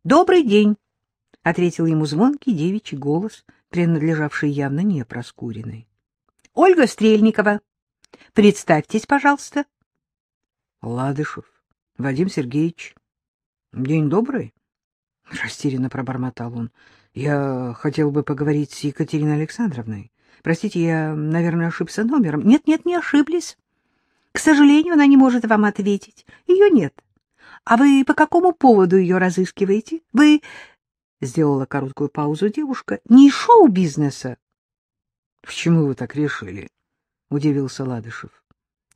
— Добрый день, — ответил ему звонкий девичий голос, принадлежавший явно не Проскуриной. — Ольга Стрельникова. Представьтесь, пожалуйста. — Ладышев Вадим Сергеевич. — День добрый, — растерянно пробормотал он. — Я хотел бы поговорить с Екатериной Александровной. Простите, я, наверное, ошибся номером. Нет, нет, не ошиблись. К сожалению, она не может вам ответить. Ее нет. А вы по какому поводу ее разыскиваете? Вы... Сделала короткую паузу девушка. Не из шоу-бизнеса? — Почему вы так решили? — удивился Ладышев.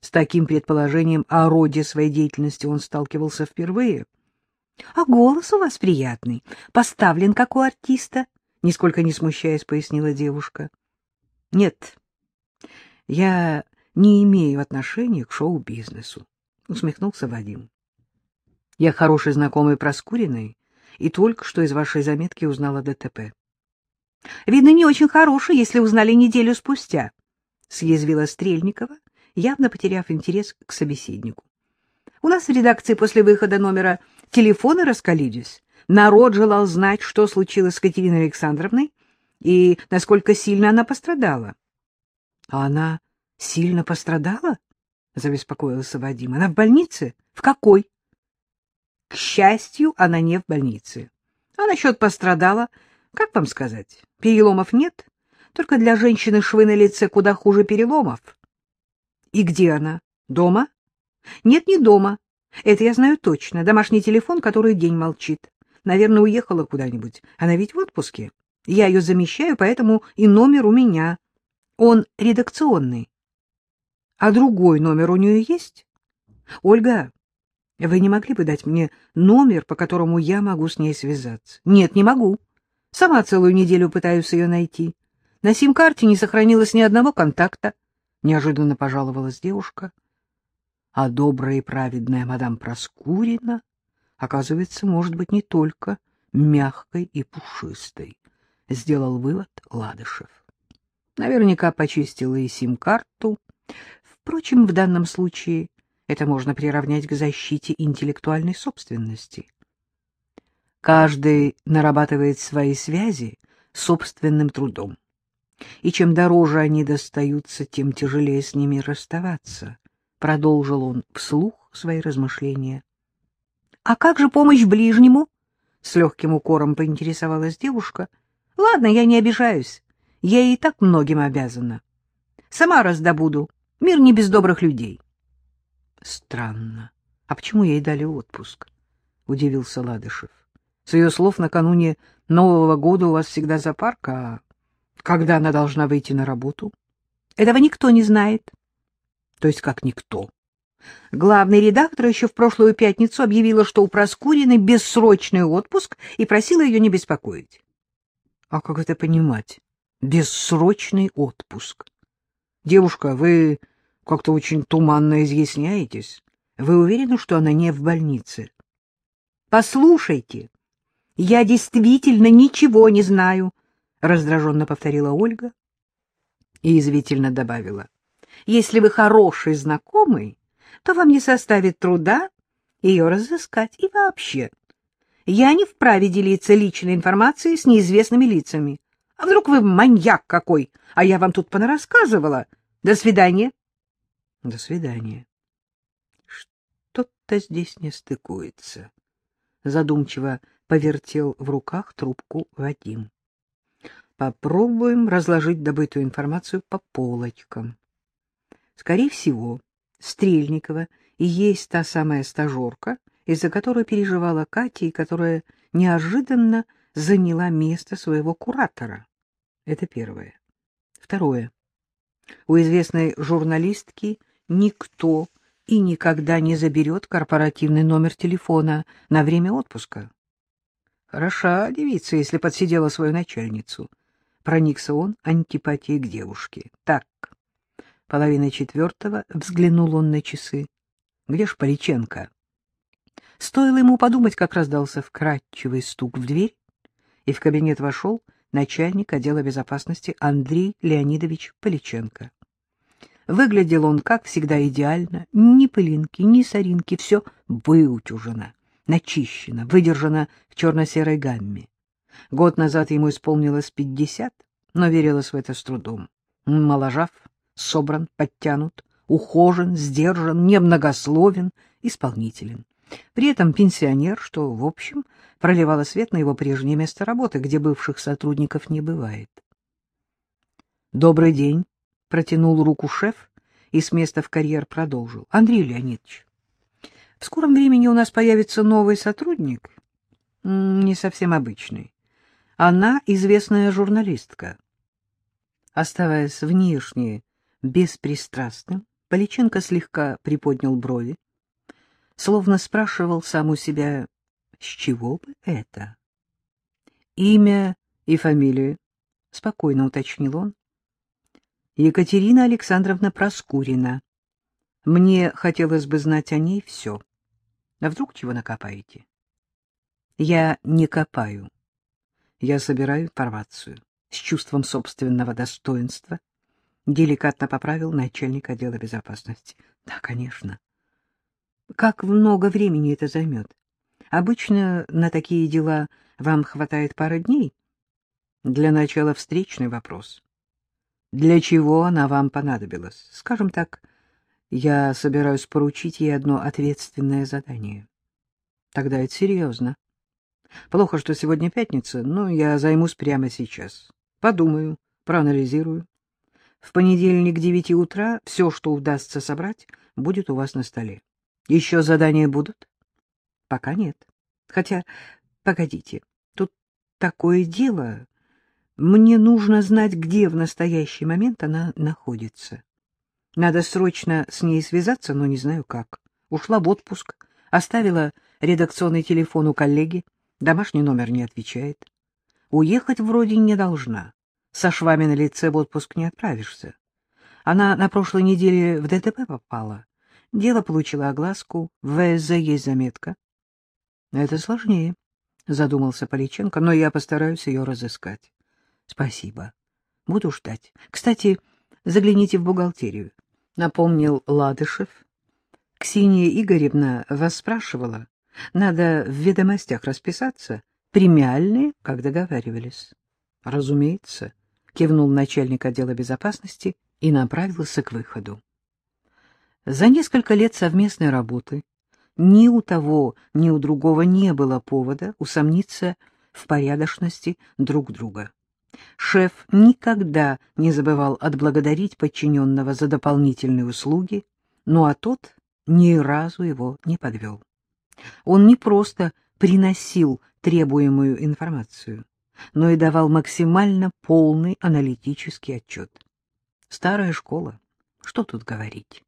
С таким предположением о роде своей деятельности он сталкивался впервые. — А голос у вас приятный, поставлен как у артиста, — нисколько не смущаясь, пояснила девушка. — Нет, я не имею отношения к шоу-бизнесу, — усмехнулся Вадим. — Я хороший знакомый Проскуриной и только что из вашей заметки узнала ДТП. — Видно, не очень хороший, если узнали неделю спустя, — съязвила Стрельникова, явно потеряв интерес к собеседнику. — У нас в редакции после выхода номера телефоны раскалились. Народ желал знать, что случилось с Катериной Александровной и насколько сильно она пострадала. — А она сильно пострадала? — забеспокоился Вадим. — Она в больнице? В какой? — К счастью, она не в больнице. А насчет пострадала, как вам сказать, переломов нет, только для женщины швы на лице куда хуже переломов. — И где она? Дома? — Нет, не дома. Это я знаю точно. Домашний телефон, который день молчит. Наверное, уехала куда-нибудь. Она ведь в отпуске. Я ее замещаю, поэтому и номер у меня. Он редакционный. А другой номер у нее есть? Ольга, вы не могли бы дать мне номер, по которому я могу с ней связаться? Нет, не могу. Сама целую неделю пытаюсь ее найти. На сим-карте не сохранилось ни одного контакта. Неожиданно пожаловалась девушка. А добрая и праведная мадам Проскурина, оказывается, может быть не только мягкой и пушистой, — сделал вывод Ладышев. Наверняка почистила и сим-карту, Впрочем, в данном случае это можно приравнять к защите интеллектуальной собственности. Каждый нарабатывает свои связи собственным трудом. И чем дороже они достаются, тем тяжелее с ними расставаться, — продолжил он вслух свои размышления. — А как же помощь ближнему? — с легким укором поинтересовалась девушка. — Ладно, я не обижаюсь. Я и так многим обязана. Сама раздобуду. Мир не без добрых людей. — Странно. А почему ей дали отпуск? — удивился Ладышев. — С ее слов, накануне Нового года у вас всегда запарка, а когда она должна выйти на работу? — Этого никто не знает. — То есть как никто? Главный редактор еще в прошлую пятницу объявила, что у Проскуриной бессрочный отпуск и просила ее не беспокоить. — А как это понимать? Бессрочный отпуск? — Девушка, вы как-то очень туманно изъясняетесь. Вы уверены, что она не в больнице? — Послушайте, я действительно ничего не знаю, — раздраженно повторила Ольга и извительно добавила. — Если вы хороший знакомый, то вам не составит труда ее разыскать. И вообще, я не вправе делиться личной информацией с неизвестными лицами. А вдруг вы маньяк какой, а я вам тут понарассказывала? До свидания. До свидания. Что-то здесь не стыкуется. Задумчиво повертел в руках трубку Вадим. Попробуем разложить добытую информацию по полочкам. Скорее всего, Стрельникова и есть та самая стажерка, из-за которой переживала Катя и которая неожиданно заняла место своего куратора. Это первое. Второе. У известной журналистки никто и никогда не заберет корпоративный номер телефона на время отпуска. Хороша девица, если подсидела свою начальницу. Проникся он антипатией к девушке. Так, половина четвертого, взглянул он на часы. Где ж Поличенко? Стоило ему подумать, как раздался вкрадчивый стук в дверь, и в кабинет вошел начальник отдела безопасности Андрей Леонидович Поличенко. Выглядел он, как всегда, идеально, ни пылинки, ни соринки, все выутюжено. начищена, выдержана в черно-серой гамме. Год назад ему исполнилось пятьдесят, но верилось в это с трудом. Моложав, собран, подтянут, ухожен, сдержан, немногословен, исполнителен. При этом пенсионер, что, в общем, проливало свет на его прежнее место работы, где бывших сотрудников не бывает. «Добрый день», — протянул руку шеф и с места в карьер продолжил. «Андрей Леонидович, в скором времени у нас появится новый сотрудник, не совсем обычный. Она известная журналистка. Оставаясь внешне беспристрастным, Поличенко слегка приподнял брови, словно спрашивал сам у себя, с чего бы это? Имя и фамилию, — спокойно уточнил он. Екатерина Александровна Проскурина. Мне хотелось бы знать о ней все. А вдруг чего накопаете? Я не копаю. Я собираю информацию с чувством собственного достоинства. Деликатно поправил начальник отдела безопасности. Да, конечно. Как много времени это займет? Обычно на такие дела вам хватает пары дней. Для начала встречный вопрос. Для чего она вам понадобилась? Скажем так, я собираюсь поручить ей одно ответственное задание. Тогда это серьезно. Плохо, что сегодня пятница, но я займусь прямо сейчас. Подумаю, проанализирую. В понедельник девяти утра все, что удастся собрать, будет у вас на столе. Еще задания будут? Пока нет. Хотя, погодите, тут такое дело. Мне нужно знать, где в настоящий момент она находится. Надо срочно с ней связаться, но не знаю как. Ушла в отпуск, оставила редакционный телефон у коллеги, домашний номер не отвечает. Уехать вроде не должна. Со швами на лице в отпуск не отправишься. Она на прошлой неделе в ДТП попала. Дело получило огласку, в ВСЗ есть заметка. — Это сложнее, — задумался Поличенко, — но я постараюсь ее разыскать. — Спасибо. Буду ждать. Кстати, загляните в бухгалтерию, — напомнил Ладышев. Ксения Игоревна вас спрашивала. Надо в ведомостях расписаться. Премиальные, как договаривались. — Разумеется, — кивнул начальник отдела безопасности и направился к выходу. За несколько лет совместной работы ни у того, ни у другого не было повода усомниться в порядочности друг друга. Шеф никогда не забывал отблагодарить подчиненного за дополнительные услуги, ну а тот ни разу его не подвел. Он не просто приносил требуемую информацию, но и давал максимально полный аналитический отчет. Старая школа, что тут говорить.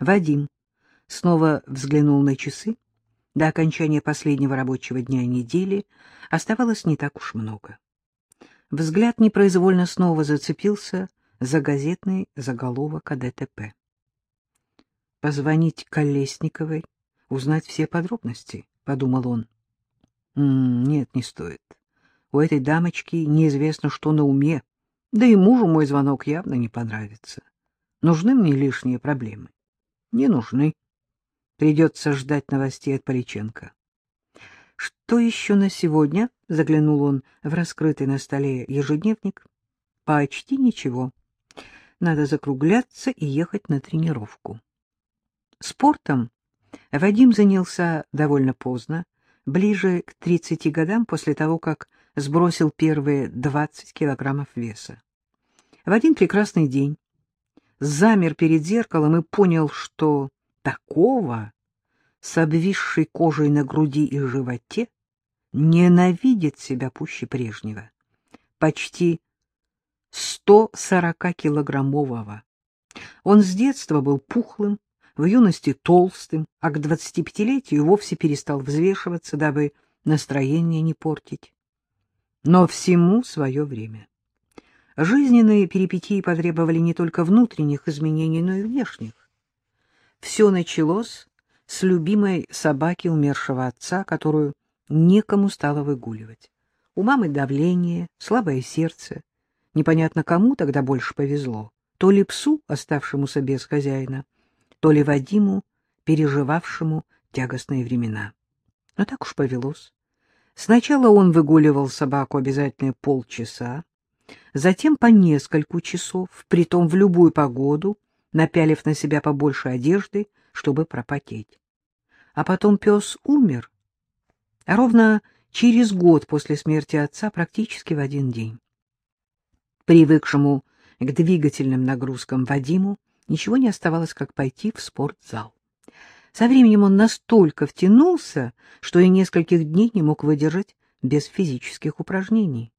Вадим снова взглянул на часы. До окончания последнего рабочего дня недели оставалось не так уж много. Взгляд непроизвольно снова зацепился за газетный заголовок о ДТП. «Позвонить Колесниковой, узнать все подробности», — подумал он. «М -м, «Нет, не стоит. У этой дамочки неизвестно, что на уме, да и мужу мой звонок явно не понравится. Нужны мне лишние проблемы не нужны. Придется ждать новостей от Поличенко. Что еще на сегодня? Заглянул он в раскрытый на столе ежедневник. Почти ничего. Надо закругляться и ехать на тренировку. Спортом Вадим занялся довольно поздно, ближе к 30 годам после того, как сбросил первые 20 килограммов веса. В один прекрасный день замер перед зеркалом и понял, что такого с обвисшей кожей на груди и животе ненавидит себя пуще прежнего. Почти 140-килограммового. Он с детства был пухлым, в юности толстым, а к 25-летию вовсе перестал взвешиваться, дабы настроение не портить. Но всему свое время. Жизненные перипетии потребовали не только внутренних изменений, но и внешних. Все началось с любимой собаки умершего отца, которую некому стало выгуливать. У мамы давление, слабое сердце. Непонятно, кому тогда больше повезло. То ли псу, оставшемуся без хозяина, то ли Вадиму, переживавшему тягостные времена. Но так уж повелось. Сначала он выгуливал собаку обязательно полчаса, затем по нескольку часов, притом в любую погоду, напялив на себя побольше одежды, чтобы пропотеть. А потом пес умер, а ровно через год после смерти отца, практически в один день. Привыкшему к двигательным нагрузкам Вадиму ничего не оставалось, как пойти в спортзал. Со временем он настолько втянулся, что и нескольких дней не мог выдержать без физических упражнений.